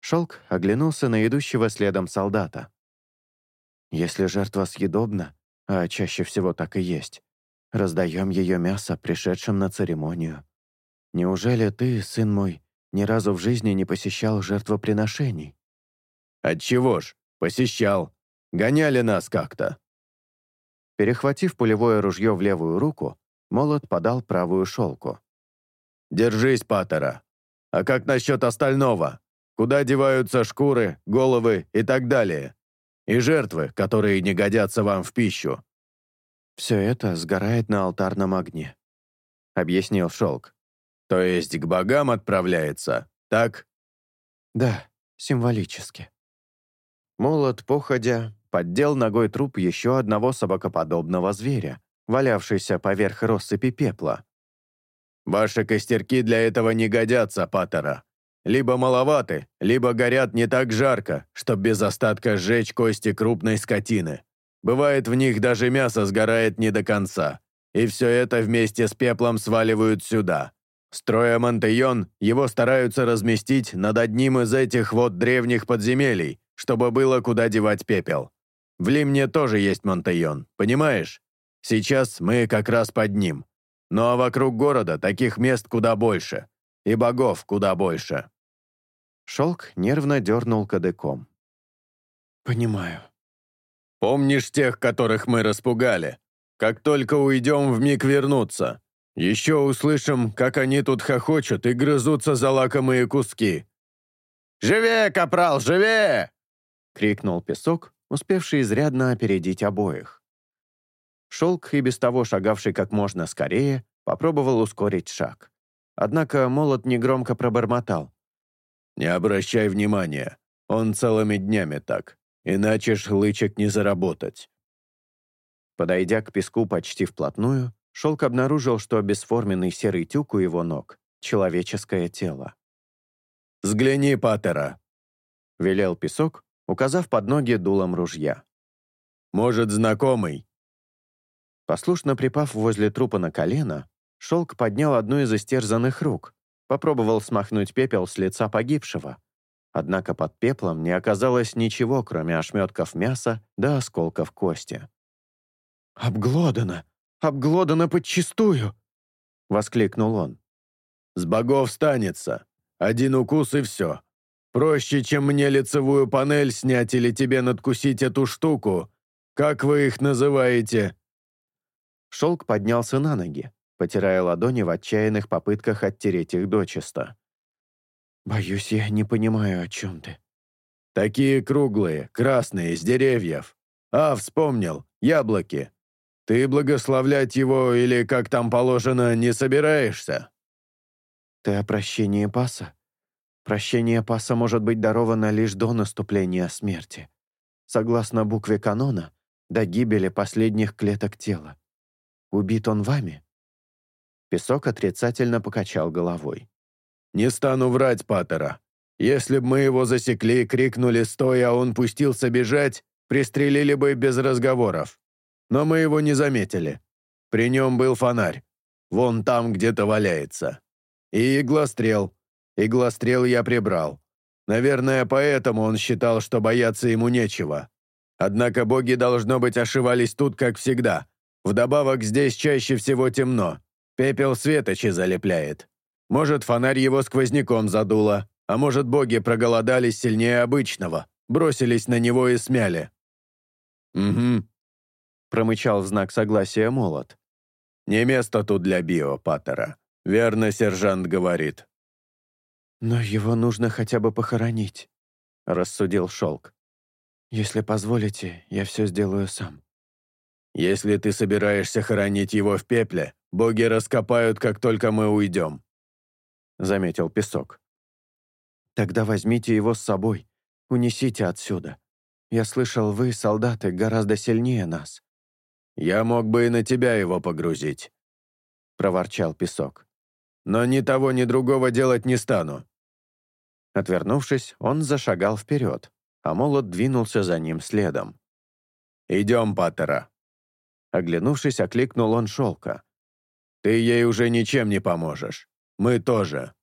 Шелк оглянулся на идущего следом солдата. «Если жертва съедобна, а чаще всего так и есть, раздаем ее мясо пришедшим на церемонию. Неужели ты, сын мой, ни разу в жизни не посещал жертвоприношений?» «Отчего ж, посещал. Гоняли нас как-то». Перехватив пулевое ружье в левую руку, молот подал правую шелку. «Держись, Паттера. А как насчет остального? Куда деваются шкуры, головы и так далее? И жертвы, которые не годятся вам в пищу?» «Все это сгорает на алтарном огне», — объяснил Шелк. «То есть к богам отправляется, так?» «Да, символически». Молот, походя, поддел ногой труп еще одного собакоподобного зверя, валявшийся поверх россыпи пепла. «Ваши костерки для этого не годятся, Паттера. Либо маловаты, либо горят не так жарко, чтоб без остатка сжечь кости крупной скотины. Бывает, в них даже мясо сгорает не до конца. И все это вместе с пеплом сваливают сюда. Строя Монтейон, его стараются разместить над одним из этих вот древних подземелий, чтобы было куда девать пепел. В Лимне тоже есть Монтейон, понимаешь? Сейчас мы как раз под ним. Ну а вокруг города таких мест куда больше. И богов куда больше. Шелк нервно дернул кадыком. «Понимаю». «Помнишь тех, которых мы распугали? Как только уйдем, вмиг вернуться. Еще услышим, как они тут хохочут и грызутся за лакомые куски». «Живее, капрал, живее!» — крикнул песок, успевший изрядно опередить обоих. Шелк, и без того шагавший как можно скорее, попробовал ускорить шаг. Однако молот негромко пробормотал. «Не обращай внимания, он целыми днями так, иначе шлычек не заработать». Подойдя к песку почти вплотную, Шелк обнаружил, что бесформенный серый тюк у его ног — человеческое тело. «Взгляни, Паттера!» — велел песок, указав под ноги дулом ружья. «Может, знакомый?» Послушно припав возле трупа на колено, Шелк поднял одну из истерзанных рук, попробовал смахнуть пепел с лица погибшего. Однако под пеплом не оказалось ничего, кроме ошметков мяса да осколков кости. «Обглодано! Обглодано подчистую!» — воскликнул он. «С богов станется. Один укус и все. Проще, чем мне лицевую панель снять или тебе надкусить эту штуку. Как вы их называете?» Шелк поднялся на ноги, потирая ладони в отчаянных попытках оттереть их дочисто. «Боюсь, я не понимаю, о чем ты». «Такие круглые, красные, с деревьев. А, вспомнил, яблоки. Ты благословлять его или, как там положено, не собираешься?» «Ты о прощении паса? Прощение Паса может быть даровано лишь до наступления смерти. Согласно букве канона, до гибели последних клеток тела. Убит он вами?» Песок отрицательно покачал головой. «Не стану врать, Паттера. Если б мы его засекли, крикнули «стой», а он пустился бежать, пристрелили бы без разговоров. Но мы его не заметили. При нем был фонарь. Вон там где-то валяется. И иглострел. Иглострел я прибрал. Наверное, поэтому он считал, что бояться ему нечего. Однако боги, должно быть, ошивались тут, как всегда. Вдобавок, здесь чаще всего темно. Пепел светочи залепляет. Может, фонарь его сквозняком задуло, а может, боги проголодались сильнее обычного, бросились на него и смяли. «Угу», — промычал в знак согласия молот. «Не место тут для Био, Паттера. Верно, сержант говорит». «Но его нужно хотя бы похоронить», — рассудил Шелк. «Если позволите, я все сделаю сам». «Если ты собираешься хоронить его в пепле, боги раскопают, как только мы уйдем», — заметил Песок. Тогда возьмите его с собой, унесите отсюда. Я слышал, вы, солдаты, гораздо сильнее нас». «Я мог бы и на тебя его погрузить», — проворчал Песок. «Но ни того, ни другого делать не стану». Отвернувшись, он зашагал вперед, а молот двинулся за ним следом. «Идем, Паттера». Оглянувшись, окликнул он шелка. «Ты ей уже ничем не поможешь. Мы тоже».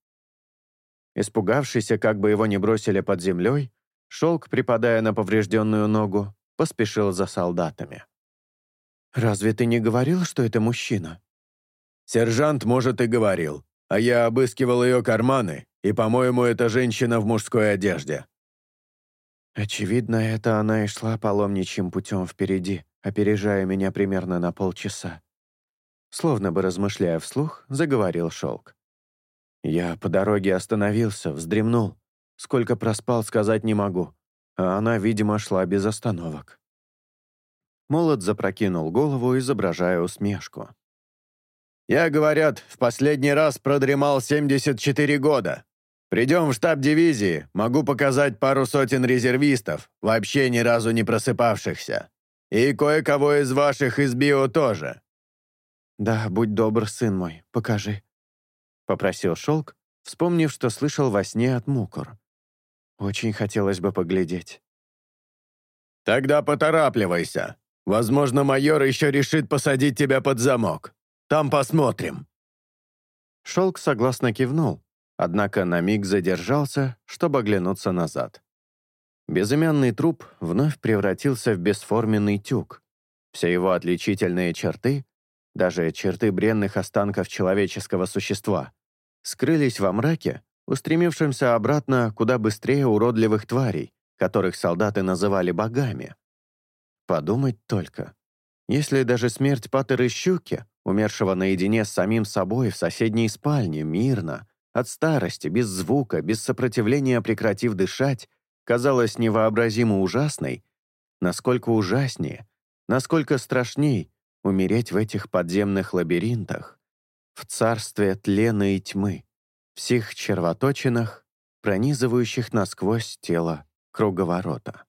Испугавшийся, как бы его не бросили под землей, шелк, припадая на поврежденную ногу, поспешил за солдатами. «Разве ты не говорил, что это мужчина?» «Сержант, может, и говорил, а я обыскивал ее карманы, и, по-моему, это женщина в мужской одежде». Очевидно, это она и шла паломничьим путем впереди, опережая меня примерно на полчаса. Словно бы размышляя вслух, заговорил шелк. Я по дороге остановился, вздремнул. Сколько проспал, сказать не могу. А она, видимо, шла без остановок. Молот запрокинул голову, изображая усмешку. «Я, говорят, в последний раз продремал 74 года. Придем в штаб дивизии, могу показать пару сотен резервистов, вообще ни разу не просыпавшихся. И кое-кого из ваших из био тоже». «Да, будь добр, сын мой, покажи», попросил Шелк, вспомнив, что слышал во сне от Мукур. Очень хотелось бы поглядеть. «Тогда поторапливайся. Возможно, майор еще решит посадить тебя под замок. Там посмотрим». Шелк согласно кивнул, однако на миг задержался, чтобы оглянуться назад. Безымянный труп вновь превратился в бесформенный тюк. Все его отличительные черты, даже черты бренных останков человеческого существа, скрылись во мраке, устремившемся обратно куда быстрее уродливых тварей, которых солдаты называли богами. Подумать только. Если даже смерть Паттера Щуки, умершего наедине с самим собой в соседней спальне, мирно, от старости, без звука, без сопротивления прекратив дышать, казалась невообразимо ужасной, насколько ужаснее, насколько страшней умереть в этих подземных лабиринтах, в царстве тлена и тьмы, в сих червоточинах, пронизывающих насквозь тело круговорота.